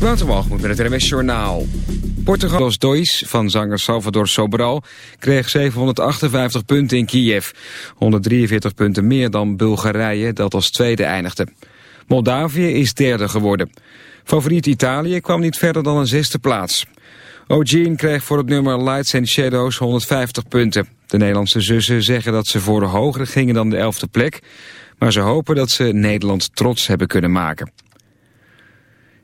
Waterwalgemoed met het RMS Journaal. Portugal's Dois van zanger Salvador Sobral kreeg 758 punten in Kiev. 143 punten meer dan Bulgarije dat als tweede eindigde. Moldavië is derde geworden. Favoriet Italië kwam niet verder dan een zesde plaats. O'Gene kreeg voor het nummer Lights and Shadows 150 punten. De Nederlandse zussen zeggen dat ze voor de hogere gingen dan de elfde plek... maar ze hopen dat ze Nederland trots hebben kunnen maken.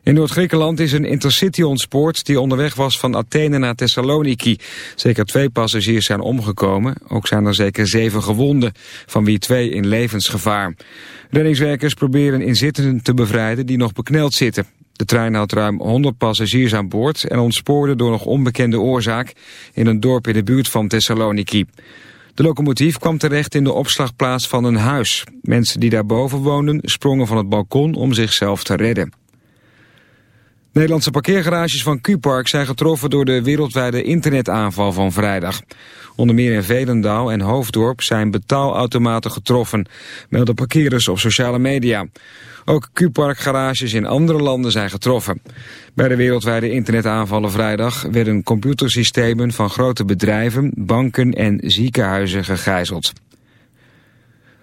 In Noord-Griekenland is een intercity ontspoord die onderweg was van Athene naar Thessaloniki. Zeker twee passagiers zijn omgekomen, ook zijn er zeker zeven gewonden, van wie twee in levensgevaar. Reddingswerkers proberen inzittenden te bevrijden die nog bekneld zitten. De trein had ruim 100 passagiers aan boord en ontspoorde door nog onbekende oorzaak in een dorp in de buurt van Thessaloniki. De locomotief kwam terecht in de opslagplaats van een huis. Mensen die daarboven woonden sprongen van het balkon om zichzelf te redden. Nederlandse parkeergarages van Q-Park zijn getroffen door de wereldwijde internetaanval van vrijdag. Onder meer in Velendaal en Hoofddorp zijn betaalautomaten getroffen, melden parkeerders op sociale media. Ook Q-Park garages in andere landen zijn getroffen. Bij de wereldwijde internetaanvallen vrijdag werden computersystemen van grote bedrijven, banken en ziekenhuizen gegijzeld.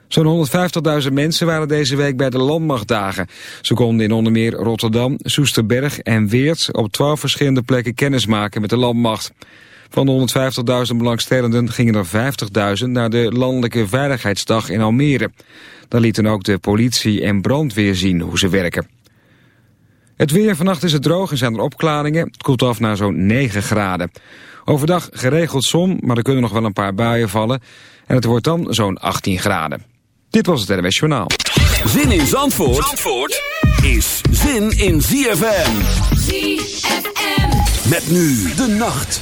Zo'n 150.000 mensen waren deze week bij de Landmachtdagen. Ze konden in onder meer Rotterdam, Soesterberg en Weert op 12 verschillende plekken kennismaken met de Landmacht. Van de 150.000 belangstellenden gingen er 50.000 naar de Landelijke Veiligheidsdag in Almere. Daar lieten ook de politie en brandweer zien hoe ze werken. Het weer, vannacht is het droog en zijn er opklaringen. Het koelt af naar zo'n 9 graden. Overdag geregeld zon, maar er kunnen nog wel een paar buien vallen. En het wordt dan zo'n 18 graden. Dit was het NWS Journaal. Zin in Zandvoort, Zandvoort is zin in ZFM. ZFM. Met nu de nacht.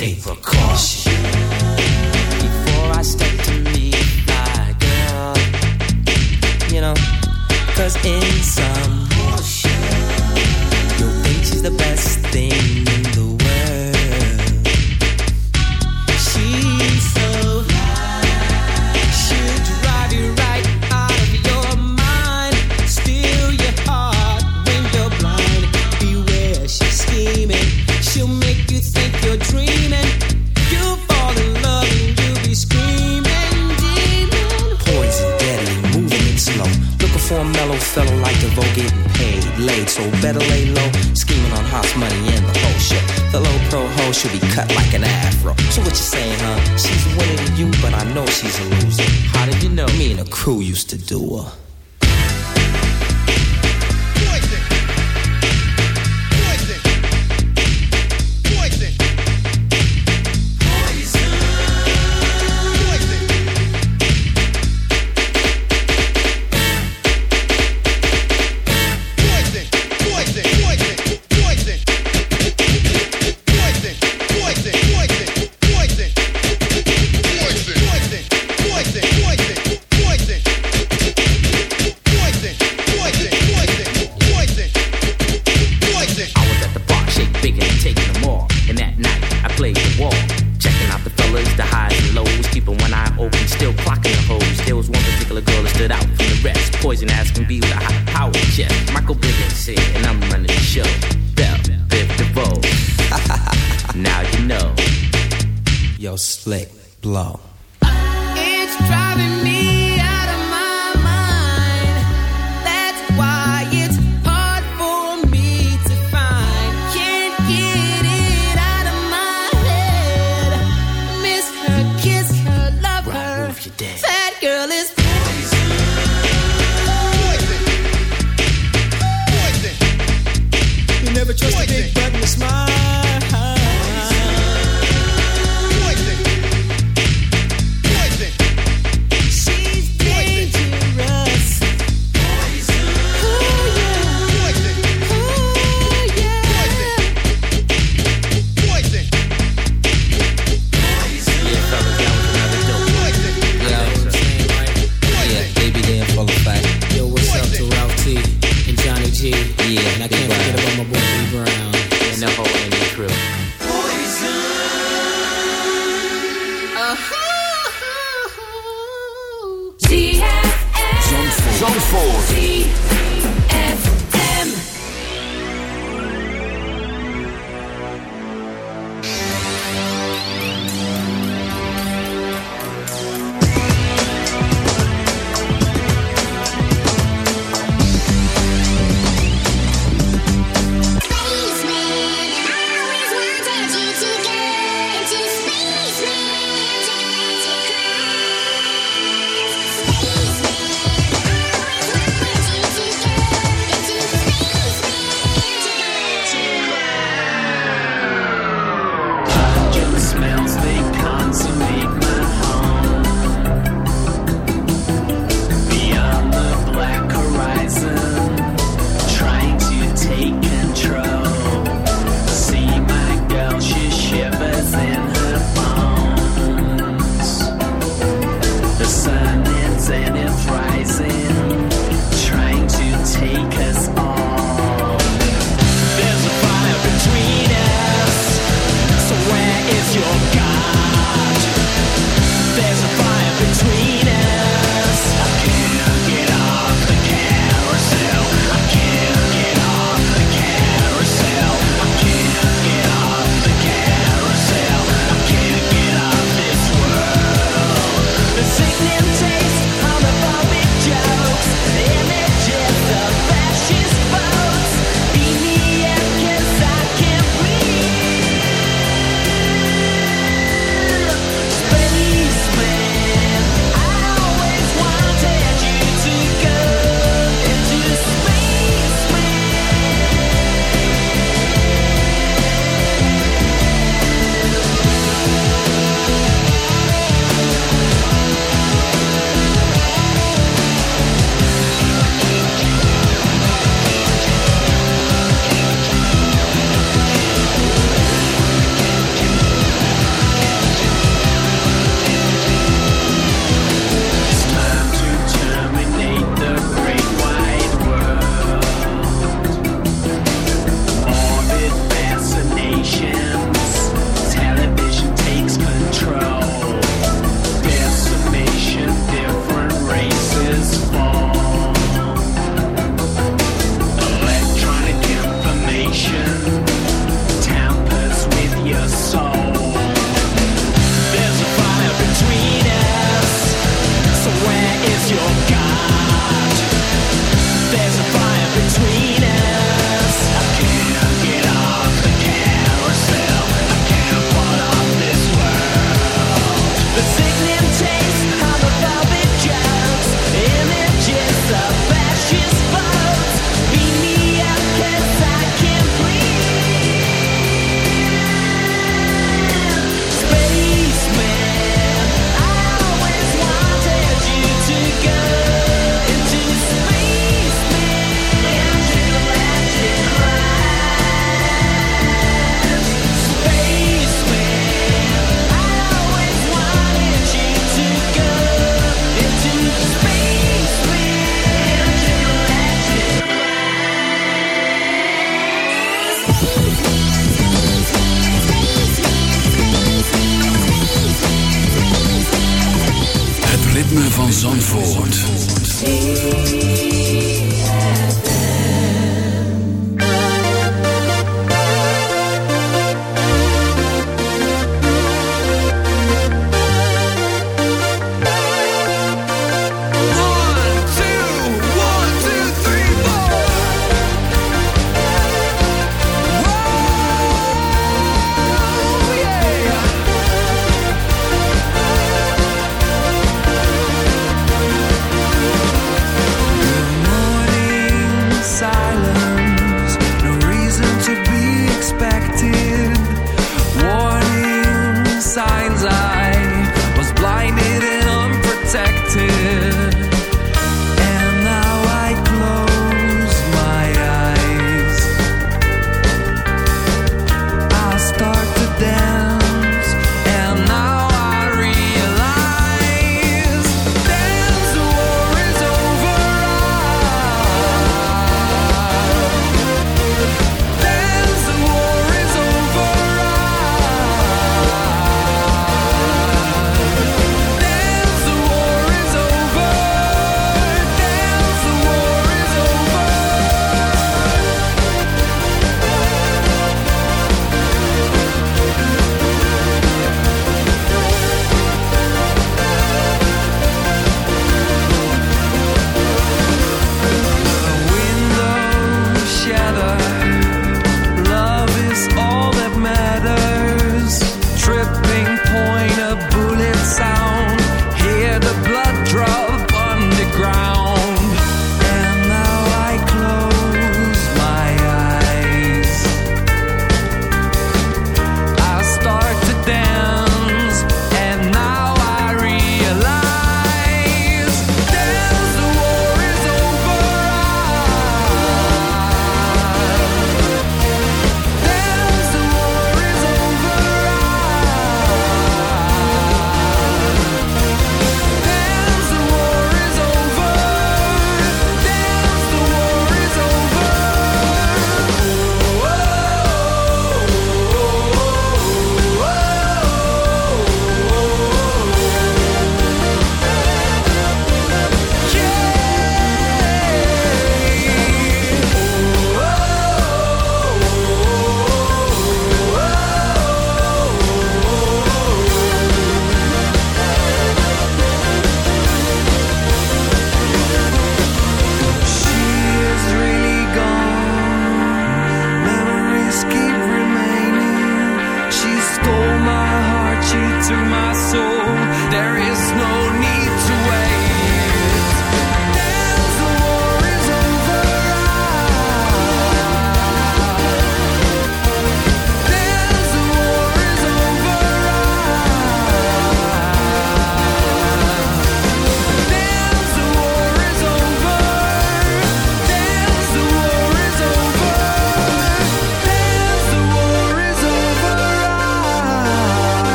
You, Yo, slick, blow.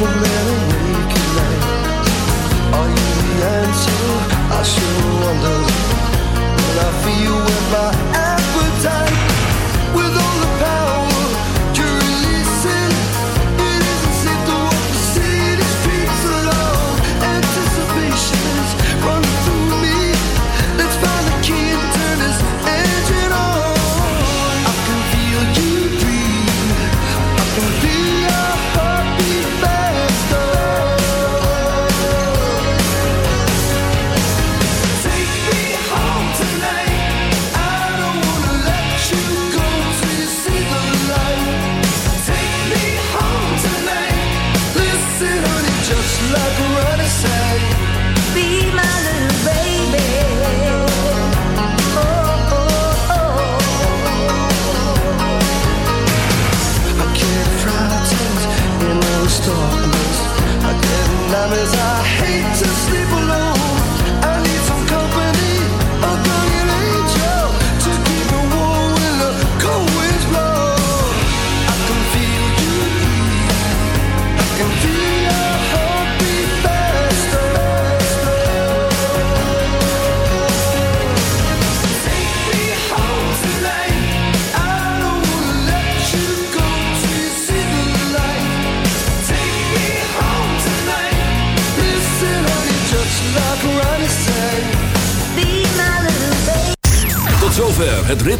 por